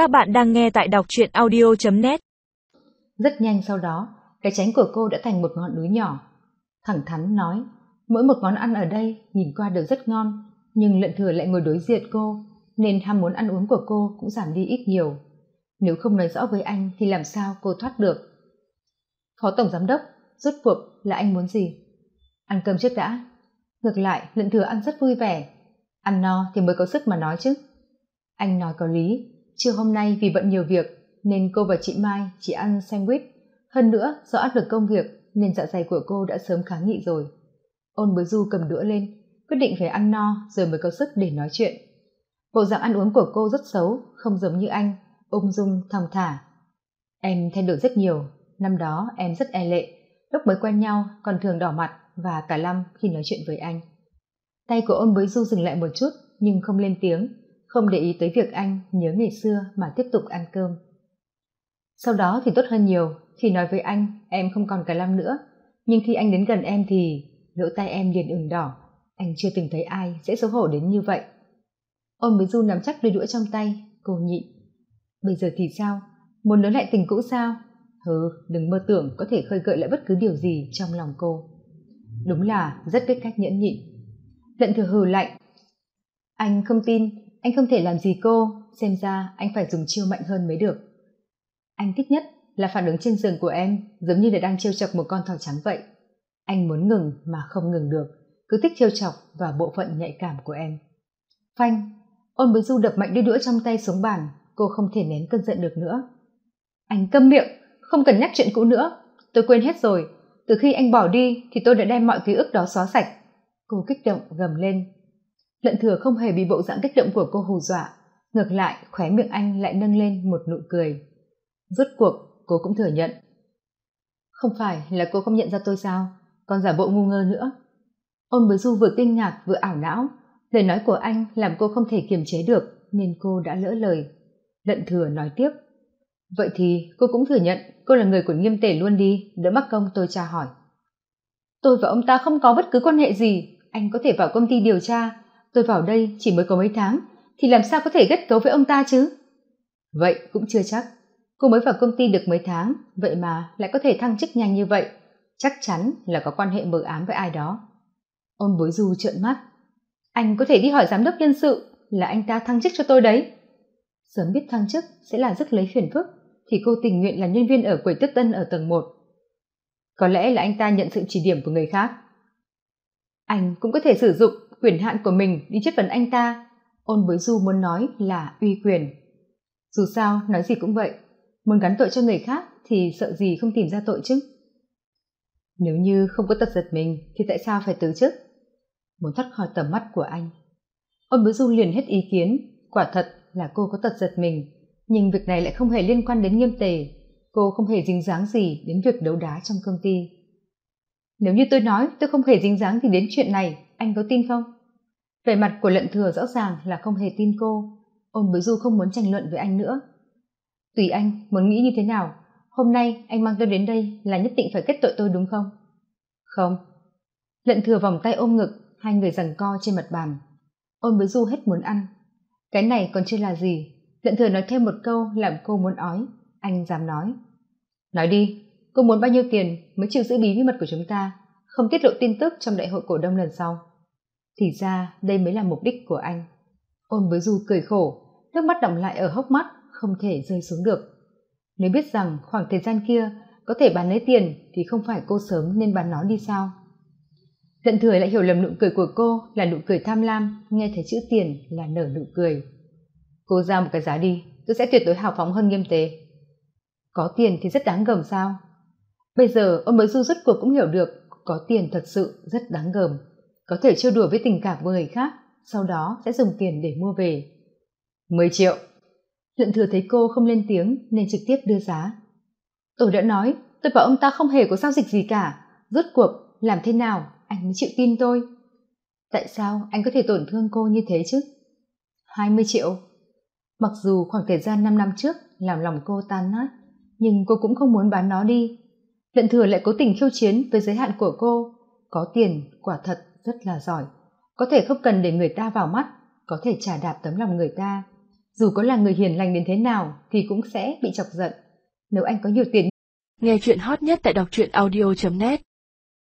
Các bạn đang nghe tại đọc truyện audio.net Rất nhanh sau đó, cái tránh của cô đã thành một ngọn núi nhỏ. Thẳng thắn nói, mỗi một món ăn ở đây nhìn qua đều rất ngon, nhưng lận thừa lại ngồi đối diện cô, nên ham muốn ăn uống của cô cũng giảm đi ít nhiều. Nếu không nói rõ với anh thì làm sao cô thoát được? Phó Tổng Giám Đốc, rốt cuộc là anh muốn gì? Ăn cơm trước đã. Ngược lại, lận thừa ăn rất vui vẻ. Ăn no thì mới có sức mà nói chứ. Anh nói có lý, trưa hôm nay vì bận nhiều việc nên cô và chị mai chỉ ăn sandwich. Hơn nữa, do áp lực công việc nên dạ dày của cô đã sớm kháng nghị rồi. Ôn Bối du cầm đũa lên, quyết định phải ăn no rồi mới có sức để nói chuyện. Bộ dạng ăn uống của cô rất xấu, không giống như anh, ung dung, thong thả. Em thay đổi rất nhiều, năm đó em rất e lệ, lúc mới quen nhau còn thường đỏ mặt và cả lăm khi nói chuyện với anh. Tay của ôn Bối du dừng lại một chút nhưng không lên tiếng không để ý tới việc anh nhớ ngày xưa mà tiếp tục ăn cơm. Sau đó thì tốt hơn nhiều khi nói với anh, em không còn cả lăm nữa. Nhưng khi anh đến gần em thì lỗ tai em liền ửng đỏ. Anh chưa từng thấy ai sẽ xấu hổ đến như vậy. Ôn với du nắm chắc đôi đũa trong tay, cô nhịn bây giờ thì sao? Muốn nối lại tình cũ sao? Hừ, đừng mơ tưởng có thể khơi gợi lại bất cứ điều gì trong lòng cô. Đúng là rất biết cách nhẫn nhịn. Lận thừa hừ lạnh. Anh không tin anh không thể làm gì cô. Xem ra anh phải dùng chiêu mạnh hơn mới được. Anh thích nhất là phản ứng trên giường của em, giống như là đang trêu chọc một con thỏ trắng vậy. Anh muốn ngừng mà không ngừng được. Cứ thích trêu chọc và bộ phận nhạy cảm của em. Phanh, ôn bới du đập mạnh đôi đũa trong tay xuống bàn. Cô không thể nén cơn giận được nữa. Anh câm miệng, không cần nhắc chuyện cũ nữa. Tôi quên hết rồi. Từ khi anh bỏ đi thì tôi đã đem mọi ký ức đó xóa sạch. Cô kích động gầm lên lận thừa không hề bị bộ dạng kích động của cô hù dọa. Ngược lại, khóe miệng anh lại nâng lên một nụ cười. Rốt cuộc, cô cũng thừa nhận. Không phải là cô không nhận ra tôi sao? Còn giả bộ ngu ngơ nữa. Ôn bới du vừa kinh ngạc, vừa ảo não. Lời nói của anh làm cô không thể kiềm chế được, nên cô đã lỡ lời. Lận thừa nói tiếp. Vậy thì cô cũng thừa nhận, cô là người của nghiêm tể luôn đi, đỡ mắc công tôi tra hỏi. Tôi và ông ta không có bất cứ quan hệ gì. Anh có thể vào công ty điều tra tôi vào đây chỉ mới có mấy tháng, thì làm sao có thể kết cấu với ông ta chứ? Vậy cũng chưa chắc. Cô mới vào công ty được mấy tháng, vậy mà lại có thể thăng chức nhanh như vậy. Chắc chắn là có quan hệ mờ ám với ai đó. Ôn bối du trợn mắt. Anh có thể đi hỏi giám đốc nhân sự là anh ta thăng chức cho tôi đấy. Sớm biết thăng chức sẽ là rất lấy phiền phức, thì cô tình nguyện là nhân viên ở quầy tất tân ở tầng một. Có lẽ là anh ta nhận sự chỉ điểm của người khác. Anh cũng có thể sử dụng quyền hạn của mình đi chất vấn anh ta. Ôn bối du muốn nói là uy quyền. Dù sao, nói gì cũng vậy. Muốn gắn tội cho người khác thì sợ gì không tìm ra tội chứ? Nếu như không có tật giật mình, thì tại sao phải từ chức muốn thoát khỏi tầm mắt của anh. Ôn bối du liền hết ý kiến. Quả thật là cô có tật giật mình. Nhưng việc này lại không hề liên quan đến nghiêm tề. Cô không hề dính dáng gì đến việc đấu đá trong công ty. Nếu như tôi nói tôi không hề dính dáng gì đến chuyện này anh có tin không? Vẻ mặt của lận thừa rõ ràng là không hề tin cô. Ôn bối du không muốn tranh luận với anh nữa. Tùy anh, muốn nghĩ như thế nào? Hôm nay anh mang tôi đến đây là nhất định phải kết tội tôi đúng không? Không. Lận thừa vòng tay ôm ngực, hai người giằng co trên mặt bàn. Ôn bối du hết muốn ăn. Cái này còn chưa là gì. Lận thừa nói thêm một câu làm cô muốn ói. Anh dám nói. Nói đi, cô muốn bao nhiêu tiền mới chịu giữ bí mật của chúng ta, không tiết lộ tin tức trong đại hội cổ đông lần sau? Thì ra, đây mới là mục đích của anh. Ôn với du cười khổ, nước mắt đọng lại ở hốc mắt, không thể rơi xuống được. Nếu biết rằng khoảng thời gian kia có thể bán lấy tiền thì không phải cô sớm nên bán nó đi sao? Lận thừa lại hiểu lầm nụ cười của cô là nụ cười tham lam, nghe thấy chữ tiền là nở nụ cười. Cô ra một cái giá đi, tôi sẽ tuyệt đối hào phóng hơn nghiêm tế. Có tiền thì rất đáng gờm sao? Bây giờ ông mới du rốt cuộc cũng hiểu được có tiền thật sự rất đáng gờm có thể trêu đùa với tình cảm của người khác, sau đó sẽ dùng tiền để mua về. Mười triệu. Lận thừa thấy cô không lên tiếng nên trực tiếp đưa giá. Tôi đã nói, tôi bảo ông ta không hề có giao dịch gì cả. Rốt cuộc, làm thế nào anh mới chịu tin tôi? Tại sao anh có thể tổn thương cô như thế chứ? Hai mươi triệu. Mặc dù khoảng thời gian năm năm trước làm lòng cô tan nát, nhưng cô cũng không muốn bán nó đi. Lận thừa lại cố tình khiêu chiến với giới hạn của cô, có tiền quả thật rất là giỏi. Có thể không cần để người ta vào mắt, có thể trả đạp tấm lòng người ta. Dù có là người hiền lành đến thế nào thì cũng sẽ bị chọc giận. Nếu anh có nhiều tiền nghe chuyện hot nhất tại đọc truyện audio net.